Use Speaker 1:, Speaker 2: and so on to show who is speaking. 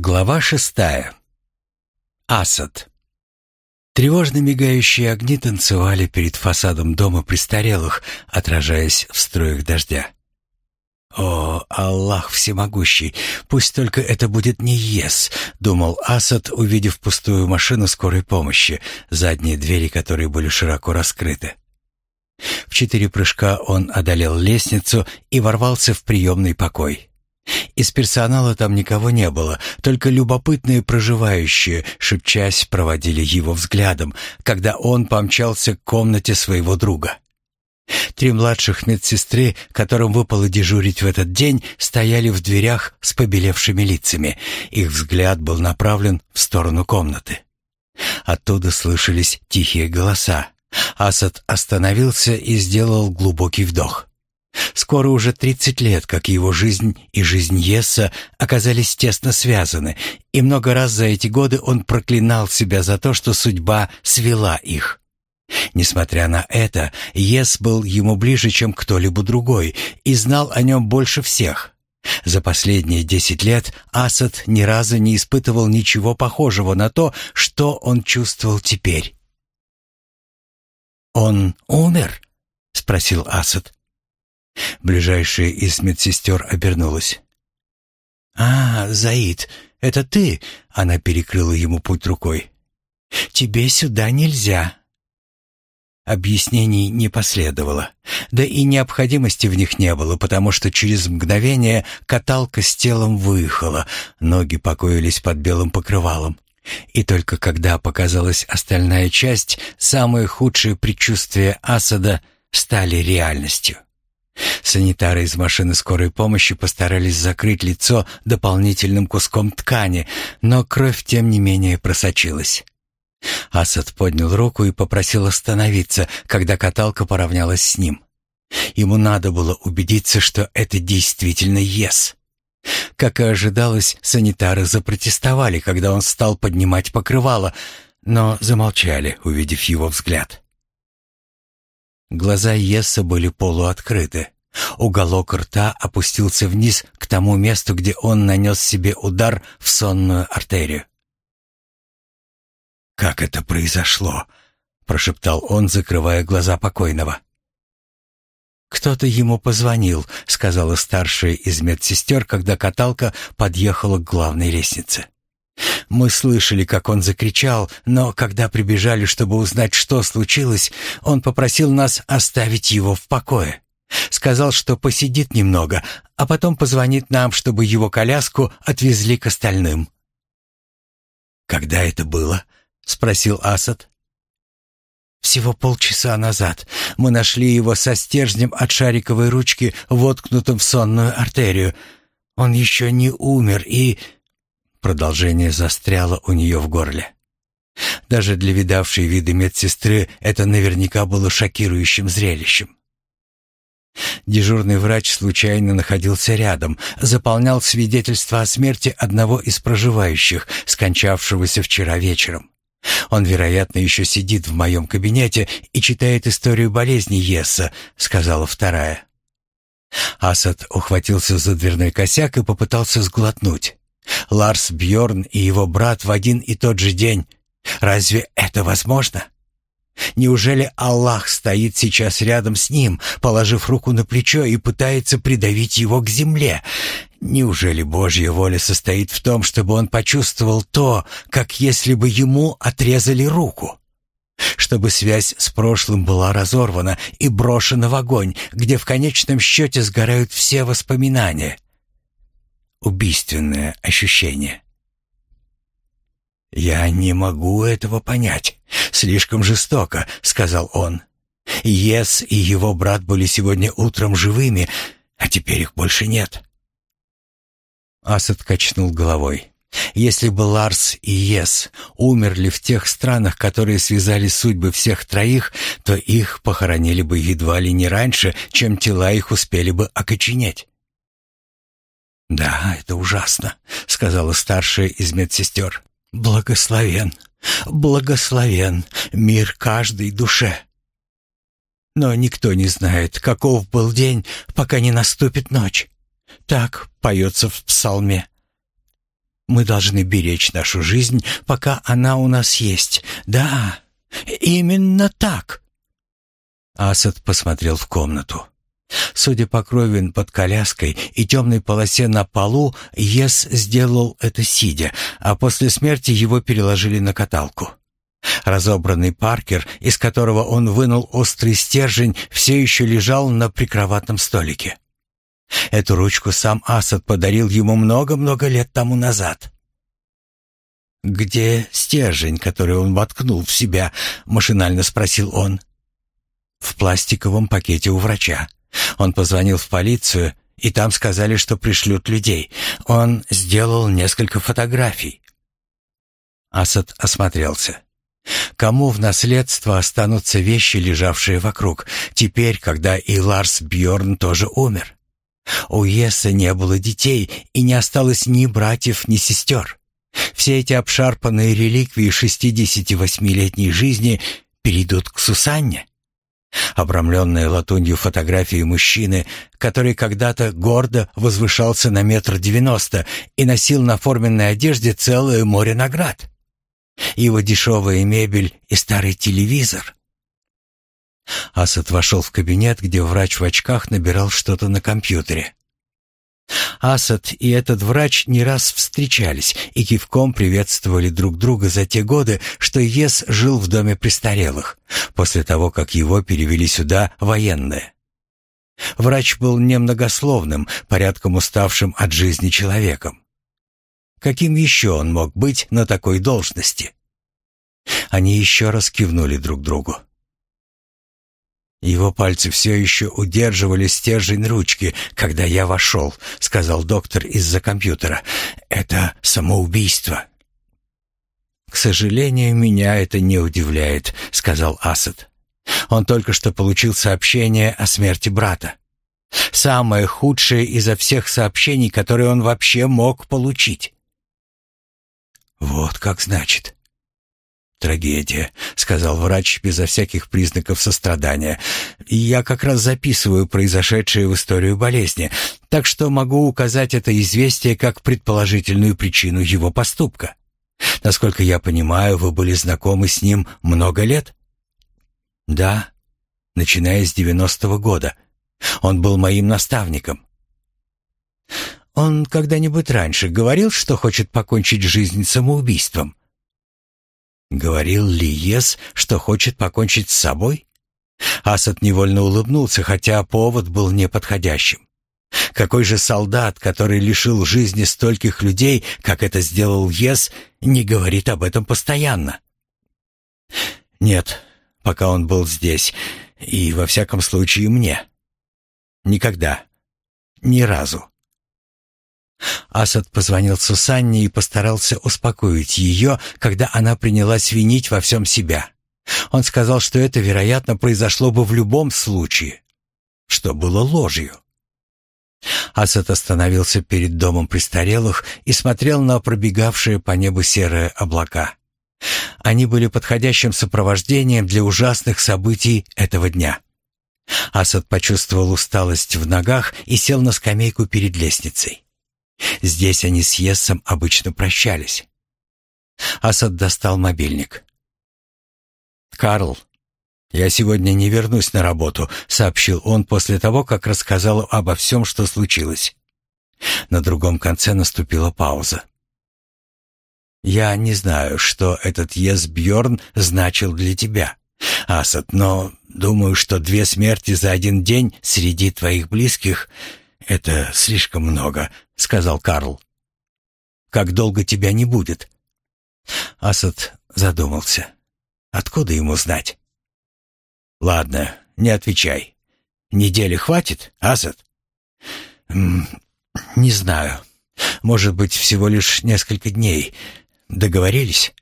Speaker 1: Глава шестая. Асад. Тревожно мигающие огни танцевали перед фасадом дома престарелых, отражаясь в струях дождя. «О, Аллах всемогущий, пусть только это будет не ЕС», — думал Асад, увидев пустую машину скорой помощи, задние двери которой были широко раскрыты. В четыре прыжка он одолел лестницу и ворвался в приемный покой. Из персонала там никого не было, только любопытные проживающие, шепчась, проводили его взглядом, когда он помчался к комнате своего друга. Три младших медсестры, которым выпало дежурить в этот день, стояли в дверях с побелевшими лицами. Их взгляд был направлен в сторону комнаты. Оттуда слышались тихие голоса. Асад остановился и сделал глубокий вдох. Скоро уже 30 лет, как его жизнь и жизнь Есса оказались тесно связаны, и много раз за эти годы он проклинал себя за то, что судьба свела их. Несмотря на это, Ес был ему ближе, чем кто-либо другой, и знал о нем больше всех. За последние десять лет Асад ни разу не испытывал ничего похожего на то, что он чувствовал теперь. «Он умер?» — спросил Асад. Ближайшая из медсестер обернулась. «А, Заид, это ты?» — она перекрыла ему путь рукой. «Тебе сюда нельзя». Объяснений не последовало, да и необходимости в них не было, потому что через мгновение каталка с телом выехала, ноги покоились под белым покрывалом. И только когда показалась остальная часть, самые худшие предчувствия Асада стали реальностью. Санитары из машины скорой помощи постарались закрыть лицо дополнительным куском ткани, но кровь тем не менее просочилась. Асад поднял руку и попросил остановиться, когда каталка поравнялась с ним. Ему надо было убедиться, что это действительно ЕС. Как и ожидалось, санитары запротестовали, когда он стал поднимать покрывало, но замолчали, увидев его взгляд. Глаза Есса были полуоткрыты. Уголок рта опустился вниз к тому месту, где он нанес себе удар в сонную артерию. «Как это произошло?» — прошептал он, закрывая глаза покойного. «Кто-то ему позвонил», — сказала старшая из медсестер, когда каталка подъехала к главной лестнице. Мы слышали, как он закричал, но когда прибежали, чтобы узнать, что случилось, он попросил нас оставить его в покое. Сказал, что посидит немного, а потом позвонит нам, чтобы его коляску отвезли к остальным. «Когда это было?» — спросил Асад. «Всего полчаса назад мы нашли его со стержнем от шариковой ручки, воткнутым в сонную артерию. Он еще не умер и...» Продолжение застряло у нее в горле. Даже для видавшей виды медсестры это наверняка было шокирующим зрелищем. Дежурный врач случайно находился рядом, заполнял свидетельство о смерти одного из проживающих, скончавшегося вчера вечером. Он, вероятно, еще сидит в моем кабинете и читает историю болезни Есса, сказала вторая. Асад ухватился за дверной косяк и попытался сглотнуть. Ларс Бьорн и его брат в один и тот же день. Разве это возможно? Неужели Аллах стоит сейчас рядом с ним, положив руку на плечо и пытается придавить его к земле? Неужели Божья воля состоит в том, чтобы он почувствовал то, как если бы ему отрезали руку? Чтобы связь с прошлым была разорвана и брошена в огонь, где в конечном счете сгорают все воспоминания? Убийственное ощущение. «Я не могу этого понять. Слишком жестоко», — сказал он. «Ес и его брат были сегодня утром живыми, а теперь их больше нет». Асад качнул головой. Если бы Ларс и Ес умерли в тех странах, которые связали судьбы всех троих, то их похоронили бы едва ли не раньше, чем тела их успели бы окоченеть. «Да, это ужасно», — сказала старшая из медсестер. «Благословен, благословен мир каждой душе». Но никто не знает, каков был день, пока не наступит ночь. Так поется в псалме. Мы должны беречь нашу жизнь, пока она у нас есть. Да, именно так. Асад посмотрел в комнату. Судя по крови под коляской и темной полосе на полу, Ес сделал это сидя, а после смерти его переложили на каталку. Разобранный Паркер, из которого он вынул острый стержень, все еще лежал на прикроватном столике. Эту ручку сам Асад подарил ему много-много лет тому назад. «Где стержень, который он воткнул в себя?» — машинально спросил он. «В пластиковом пакете у врача. Он позвонил в полицию, и там сказали, что пришлют людей. Он сделал несколько фотографий». Асад осмотрелся. Кому в наследство останутся вещи, лежавшие вокруг, теперь, когда и Ларс Бьорн тоже умер? У Еса не было детей и не осталось ни братьев, ни сестер. Все эти обшарпанные реликвии 68-летней жизни перейдут к Сусанне. Обрамленные латунью фотографии мужчины, который когда-то гордо возвышался на метр девяносто и носил на форменной одежде целое море наград. Его дешевая мебель и старый телевизор. Асад вошел в кабинет, где врач в очках набирал что-то на компьютере. Асад и этот врач не раз встречались и кивком приветствовали друг друга за те годы, что Ес жил в доме престарелых, после того, как его перевели сюда военные. Врач был немногословным, порядком уставшим от жизни человеком. Каким еще он мог быть на такой должности? Они еще раз кивнули друг другу. «Его пальцы все еще удерживали стержень ручки, когда я вошел», — сказал доктор из-за компьютера. «Это самоубийство». «К сожалению, меня это не удивляет», — сказал Асад. «Он только что получил сообщение о смерти брата. Самое худшее изо всех сообщений, которые он вообще мог получить». «Вот как значит. «Трагедия», — сказал врач безо всяких признаков сострадания. «Я как раз записываю произошедшее в историю болезни, так что могу указать это известие как предположительную причину его поступка. Насколько я понимаю, вы были знакомы с ним много лет?» «Да, начиная с девяностого года. Он был моим наставником». «Он когда-нибудь раньше говорил, что хочет покончить жизнь самоубийством?» Говорил ли Ес, что хочет покончить с собой? Асад невольно улыбнулся, хотя повод был неподходящим. Какой же солдат, который лишил жизни стольких людей, как это сделал Ес, не говорит об этом постоянно? Нет, пока он был здесь, и во всяком случае мне. Никогда. Ни разу. Асад позвонил Сусанне и постарался успокоить ее, когда она принялась винить во всем себя. Он сказал, что это, вероятно, произошло бы в любом случае, что было ложью. Асад остановился перед домом престарелых и смотрел на пробегавшие по небу серые облака. Они были подходящим сопровождением для ужасных событий этого дня. Асад почувствовал усталость в ногах и сел на скамейку перед лестницей. Здесь они с Ессом обычно прощались. Асад достал мобильник. «Карл, я сегодня не вернусь на работу», — сообщил он после того, как рассказал обо всем, что случилось. На другом конце наступила пауза. «Я не знаю, что этот Ес Бьорн значил для тебя, Асад, но думаю, что две смерти за один день среди твоих близких — это слишком много», — сказал Карл. «Как долго тебя не будет?» Асад задумался. «Откуда ему знать?» «Ладно, не отвечай. Недели хватит, Асад?» «Не знаю. Может быть, всего лишь несколько дней. Договорились?»